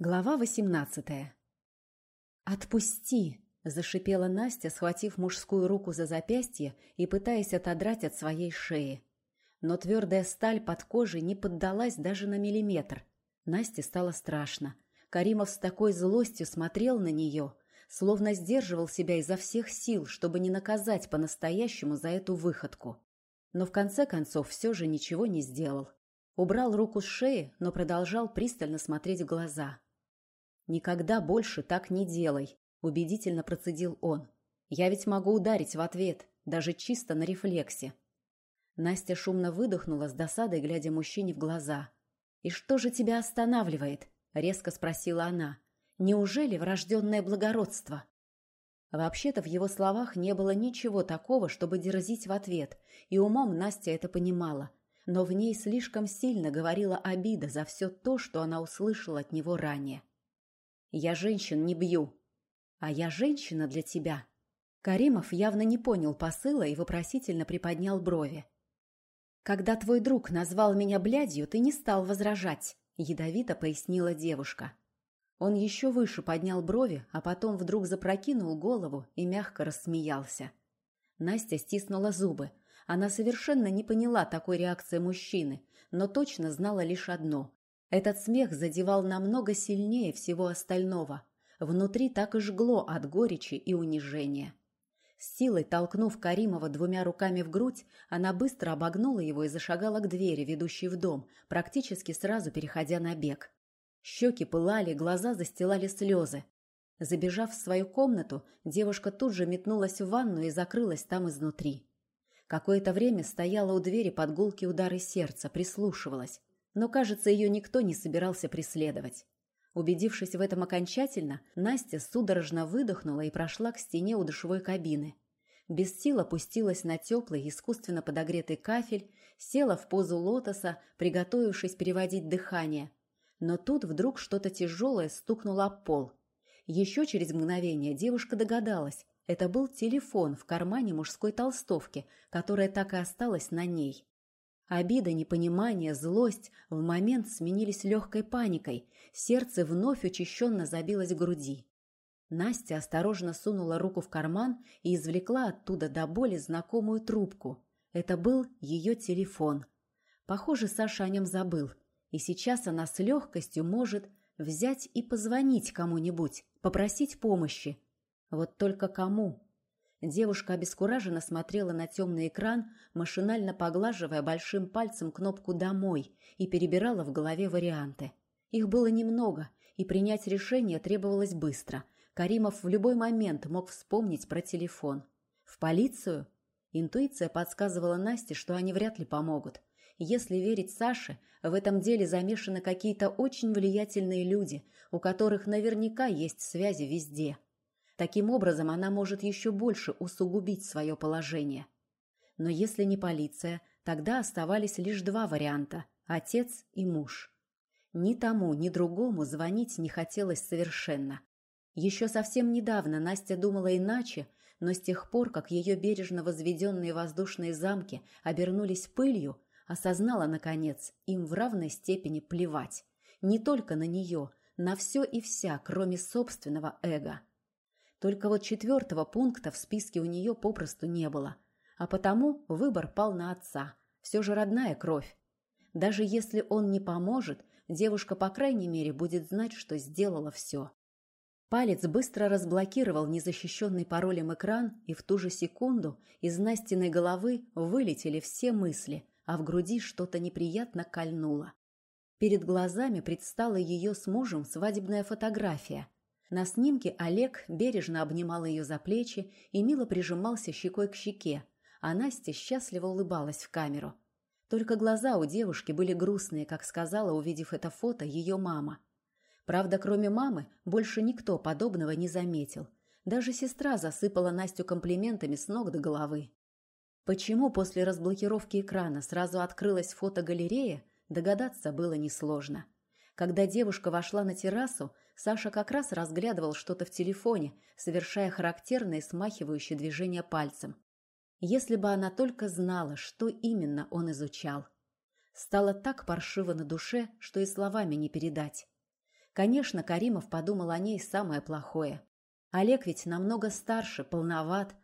Глава восемнадцатая. «Отпусти!» – зашипела Настя, схватив мужскую руку за запястье и пытаясь отодрать от своей шеи. Но твердая сталь под кожей не поддалась даже на миллиметр. Насте стало страшно. Каримов с такой злостью смотрел на нее, словно сдерживал себя изо всех сил, чтобы не наказать по-настоящему за эту выходку. Но в конце концов все же ничего не сделал. Убрал руку с шеи, но продолжал пристально смотреть в глаза – «Никогда больше так не делай», — убедительно процедил он. «Я ведь могу ударить в ответ, даже чисто на рефлексе». Настя шумно выдохнула с досадой, глядя мужчине в глаза. «И что же тебя останавливает?» — резко спросила она. «Неужели врожденное благородство?» Вообще-то в его словах не было ничего такого, чтобы дерзить в ответ, и умом Настя это понимала. Но в ней слишком сильно говорила обида за все то, что она услышала от него ранее. Я женщин не бью. А я женщина для тебя. Каримов явно не понял посыла и вопросительно приподнял брови. Когда твой друг назвал меня блядью, ты не стал возражать, ядовито пояснила девушка. Он еще выше поднял брови, а потом вдруг запрокинул голову и мягко рассмеялся. Настя стиснула зубы. Она совершенно не поняла такой реакции мужчины, но точно знала лишь одно. Этот смех задевал намного сильнее всего остального. Внутри так и жгло от горечи и унижения. С силой толкнув Каримова двумя руками в грудь, она быстро обогнула его и зашагала к двери, ведущей в дом, практически сразу переходя на бег. Щеки пылали, глаза застилали слезы. Забежав в свою комнату, девушка тут же метнулась в ванну и закрылась там изнутри. Какое-то время стояла у двери под гулкие удары сердца, прислушивалась но, кажется, ее никто не собирался преследовать. Убедившись в этом окончательно, Настя судорожно выдохнула и прошла к стене у душевой кабины. Без сил опустилась на теплый, искусственно подогретый кафель, села в позу лотоса, приготовившись переводить дыхание. Но тут вдруг что-то тяжелое стукнуло об пол. Еще через мгновение девушка догадалась, это был телефон в кармане мужской толстовки, которая так и осталась на ней. Обида, непонимание, злость в момент сменились легкой паникой. Сердце вновь учащенно забилось в груди. Настя осторожно сунула руку в карман и извлекла оттуда до боли знакомую трубку. Это был ее телефон. Похоже, Саша о нем забыл. И сейчас она с легкостью может взять и позвонить кому-нибудь, попросить помощи. Вот только кому? Девушка обескураженно смотрела на темный экран, машинально поглаживая большим пальцем кнопку «Домой» и перебирала в голове варианты. Их было немного, и принять решение требовалось быстро. Каримов в любой момент мог вспомнить про телефон. В полицию? Интуиция подсказывала Насте, что они вряд ли помогут. Если верить Саше, в этом деле замешаны какие-то очень влиятельные люди, у которых наверняка есть связи везде. Таким образом, она может еще больше усугубить свое положение. Но если не полиция, тогда оставались лишь два варианта – отец и муж. Ни тому, ни другому звонить не хотелось совершенно. Еще совсем недавно Настя думала иначе, но с тех пор, как ее бережно возведенные воздушные замки обернулись пылью, осознала, наконец, им в равной степени плевать. Не только на нее, на все и вся, кроме собственного эго – только вот четвертого пункта в списке у нее попросту не было. А потому выбор пал на отца. Все же родная кровь. Даже если он не поможет, девушка, по крайней мере, будет знать, что сделала все. Палец быстро разблокировал незащищенный паролем экран, и в ту же секунду из Настиной головы вылетели все мысли, а в груди что-то неприятно кольнуло. Перед глазами предстала ее с мужем свадебная фотография – на снимке Олег бережно обнимал ее за плечи и мило прижимался щекой к щеке, а Настя счастливо улыбалась в камеру. Только глаза у девушки были грустные, как сказала, увидев это фото, ее мама. Правда, кроме мамы, больше никто подобного не заметил. Даже сестра засыпала Настю комплиментами с ног до головы. Почему после разблокировки экрана сразу открылась фотогалерея, догадаться было несложно. Когда девушка вошла на террасу, Саша как раз разглядывал что-то в телефоне, совершая характерные смахивающие движения пальцем. Если бы она только знала, что именно он изучал. Стало так паршиво на душе, что и словами не передать. Конечно, Каримов подумал о ней самое плохое. Олег ведь намного старше, полноват.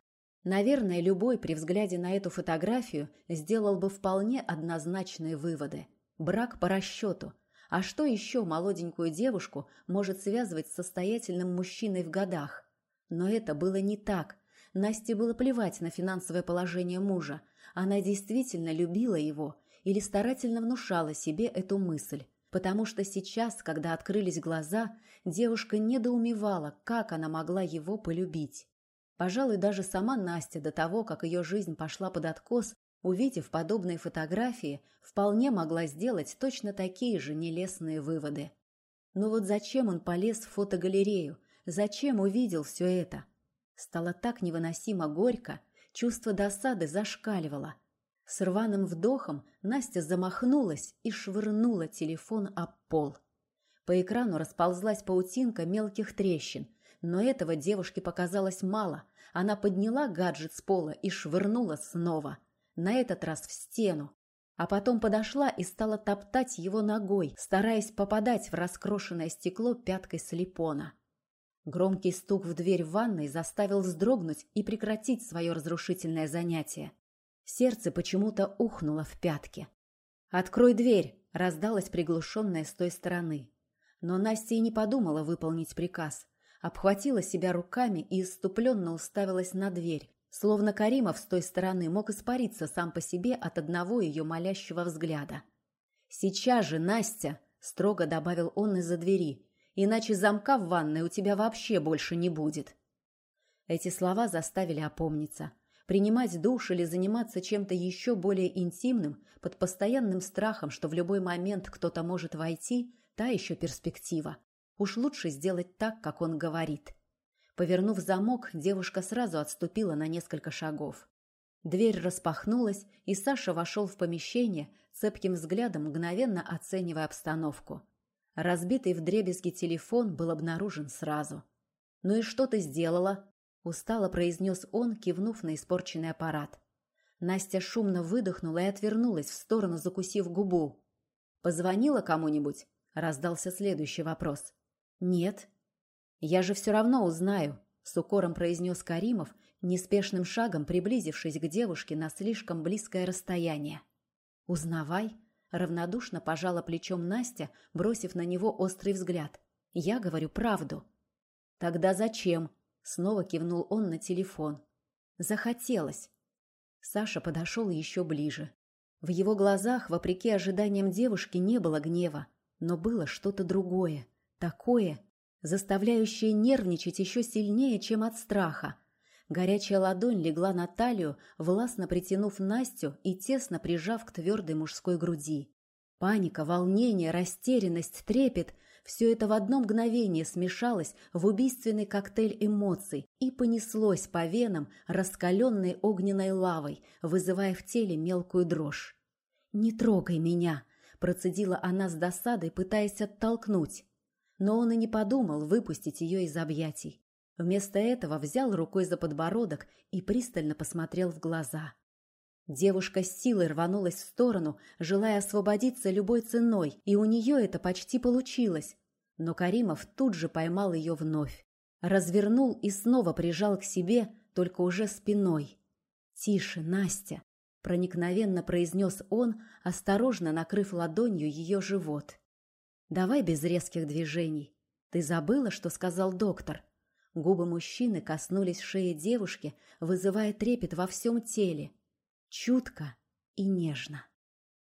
Наверное, любой при взгляде на эту фотографию сделал бы вполне однозначные выводы. Брак по расчету. А что еще молоденькую девушку может связывать с состоятельным мужчиной в годах? Но это было не так. Насте было плевать на финансовое положение мужа. Она действительно любила его или старательно внушала себе эту мысль потому что сейчас, когда открылись глаза, девушка недоумевала, как она могла его полюбить. Пожалуй, даже сама Настя до того, как ее жизнь пошла под откос, увидев подобные фотографии, вполне могла сделать точно такие же нелестные выводы. Но вот зачем он полез в фотогалерею? Зачем увидел все это? Стало так невыносимо горько, чувство досады зашкаливало – с рваным вдохом Настя замахнулась и швырнула телефон об пол. По экрану расползлась паутинка мелких трещин, но этого девушке показалось мало. Она подняла гаджет с пола и швырнула снова. На этот раз в стену. А потом подошла и стала топтать его ногой, стараясь попадать в раскрошенное стекло пяткой слепона. Громкий стук в дверь ванной заставил вздрогнуть и прекратить свое разрушительное занятие. Сердце почему-то ухнуло в пятки. «Открой дверь!» – раздалось приглушенное с той стороны. Но Настя и не подумала выполнить приказ. Обхватила себя руками и иступленно уставилась на дверь, словно Каримов с той стороны мог испариться сам по себе от одного ее молящего взгляда. «Сейчас же, Настя!» – строго добавил он из-за двери. «Иначе замка в ванной у тебя вообще больше не будет». Эти слова заставили опомниться – принимать душ или заниматься чем-то еще более интимным под постоянным страхом, что в любой момент кто-то может войти, та еще перспектива. Уж лучше сделать так, как он говорит. Повернув замок, девушка сразу отступила на несколько шагов. Дверь распахнулась, и Саша вошел в помещение, цепким взглядом мгновенно оценивая обстановку. Разбитый вдребезги телефон был обнаружен сразу. «Ну и что ты сделала?» Устало произнес он, кивнув на испорченный аппарат. Настя шумно выдохнула и отвернулась в сторону, закусив губу. «Позвонила кому-нибудь?» – раздался следующий вопрос. «Нет». «Я же все равно узнаю», – с укором произнес Каримов, неспешным шагом приблизившись к девушке на слишком близкое расстояние. «Узнавай», – равнодушно пожала плечом Настя, бросив на него острый взгляд. «Я говорю правду». «Тогда зачем?» Снова кивнул он на телефон. Захотелось. Саша подошел еще ближе. В его глазах, вопреки ожиданиям девушки, не было гнева, но было что-то другое, такое, заставляющее нервничать еще сильнее, чем от страха. Горячая ладонь легла на талию, властно притянув Настю и тесно прижав к твердой мужской груди. Паника, волнение, растерянность, трепет все это в одно мгновение смешалось в убийственный коктейль эмоций и понеслось по венам раскаленной огненной лавой, вызывая в теле мелкую дрожь. «Не трогай меня!» – процедила она с досадой, пытаясь оттолкнуть. Но он и не подумал выпустить ее из объятий. Вместо этого взял рукой за подбородок и пристально посмотрел в глаза. Девушка с силой рванулась в сторону, желая освободиться любой ценой, и у нее это почти получилось. Но Каримов тут же поймал ее вновь. Развернул и снова прижал к себе, только уже спиной. «Тише, Настя!» – проникновенно произнес он, осторожно накрыв ладонью ее живот. «Давай без резких движений. Ты забыла, что сказал доктор?» Губы мужчины коснулись шеи девушки, вызывая трепет во всем теле – чутко и нежно.